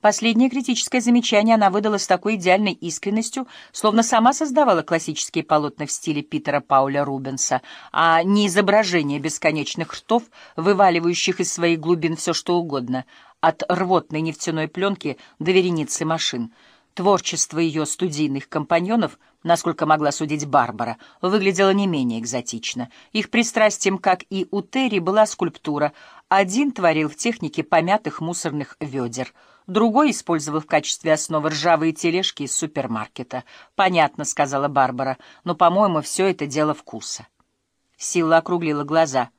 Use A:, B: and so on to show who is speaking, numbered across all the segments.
A: Последнее критическое замечание она выдала с такой идеальной искренностью, словно сама создавала классические полотна в стиле Питера Пауля Рубенса, а не изображение бесконечных ртов, вываливающих из своих глубин все что угодно, от рвотной нефтяной пленки до вереницы машин. Творчество ее студийных компаньонов, насколько могла судить Барбара, выглядело не менее экзотично. Их пристрастием, как и у Терри, была скульптура. Один творил в технике помятых мусорных ведер — Другой использовал в качестве основы ржавые тележки из супермаркета. «Понятно», — сказала Барбара, — «но, по-моему, все это дело вкуса». Сила округлила глаза.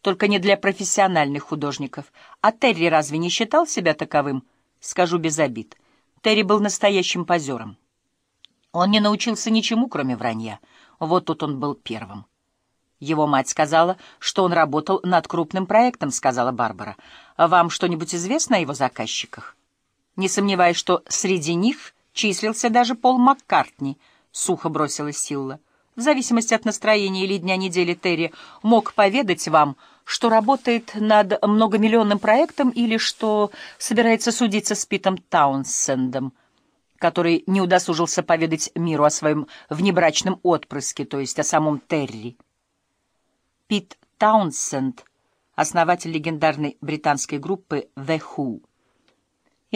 A: «Только не для профессиональных художников. А Терри разве не считал себя таковым?» Скажу без обид. Терри был настоящим позером. Он не научился ничему, кроме вранья. Вот тут он был первым. Его мать сказала, что он работал над крупным проектом, сказала Барбара. Вам что-нибудь известно о его заказчиках? Не сомневаясь, что среди них числился даже Пол Маккартни, — сухо бросила Силла. В зависимости от настроения или дня недели Терри мог поведать вам, что работает над многомиллионным проектом или что собирается судиться с Питом Таунсендом, который не удосужился поведать миру о своем внебрачном отпрыске, то есть о самом Терри. Пит Таунсенд, основатель легендарной британской группы The Who.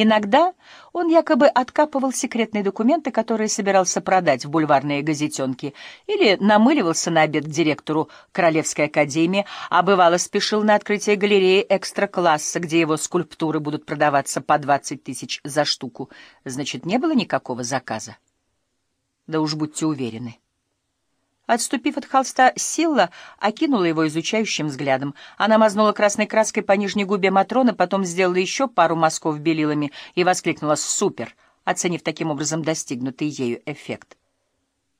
A: Иногда он якобы откапывал секретные документы, которые собирался продать в бульварные газетенки, или намыливался на обед к директору Королевской академии, а бывало спешил на открытие галереи экстра-класса, где его скульптуры будут продаваться по 20 тысяч за штуку. Значит, не было никакого заказа. Да уж будьте уверены. Отступив от холста, Силла окинула его изучающим взглядом. Она мазнула красной краской по нижней губе Матрона, потом сделала еще пару мазков белилами и воскликнула «Супер!», оценив таким образом достигнутый ею эффект.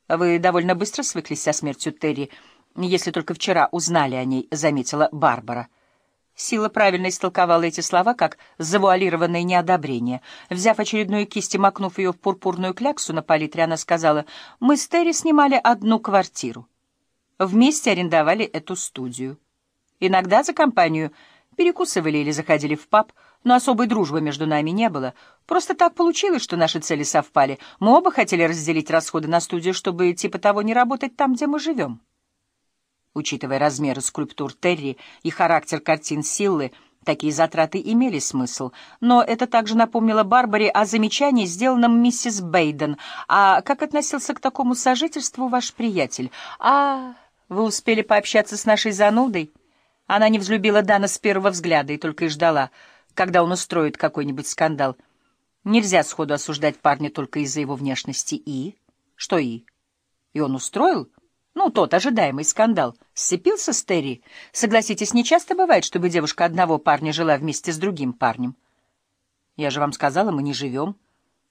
A: «Вы довольно быстро свыклись со смертью Терри, если только вчера узнали о ней», — заметила Барбара. Сила правильно истолковала эти слова как завуалированное неодобрение. Взяв очередную кисть и макнув ее в пурпурную кляксу на палитре, она сказала, «Мы с Терри снимали одну квартиру. Вместе арендовали эту студию. Иногда за компанию перекусывали или заходили в паб, но особой дружбы между нами не было. Просто так получилось, что наши цели совпали. Мы оба хотели разделить расходы на студию, чтобы типа того не работать там, где мы живем». Учитывая размеры скульптур Терри и характер картин Силлы, такие затраты имели смысл. Но это также напомнило Барбаре о замечании, сделанном миссис Бейден. А как относился к такому сожительству ваш приятель? А вы успели пообщаться с нашей занудой? Она не взлюбила Дана с первого взгляда и только и ждала, когда он устроит какой-нибудь скандал. Нельзя сходу осуждать парня только из-за его внешности. И? Что и? И он устроил? Ну, тот ожидаемый скандал. Сцепился с Терри. Согласитесь, нечасто бывает, чтобы девушка одного парня жила вместе с другим парнем. Я же вам сказала, мы не живем.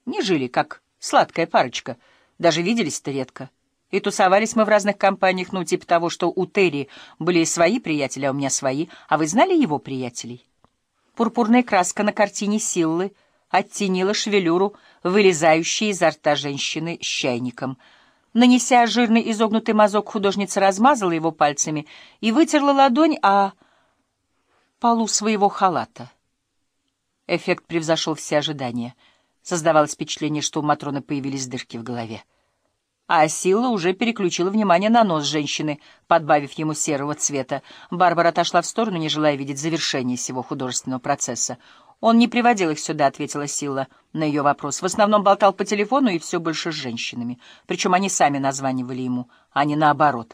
A: Не жили, как сладкая парочка. Даже виделись-то редко. И тусовались мы в разных компаниях, ну, типа того, что у Терри были свои приятели, а у меня свои. А вы знали его приятелей? Пурпурная краска на картине Силлы оттенила шевелюру, вылезающей изо рта женщины с чайником — Нанеся жирный изогнутый мазок, художница размазала его пальцами и вытерла ладонь о полу своего халата. Эффект превзошел все ожидания. Создавалось впечатление, что у Матроны появились дырки в голове. А Сила уже переключила внимание на нос женщины, подбавив ему серого цвета. Барбара отошла в сторону, не желая видеть завершение всего художественного процесса. «Он не приводил их сюда», — ответила Сила на ее вопрос. «В основном болтал по телефону и все больше с женщинами. Причем они сами названивали ему, а не наоборот.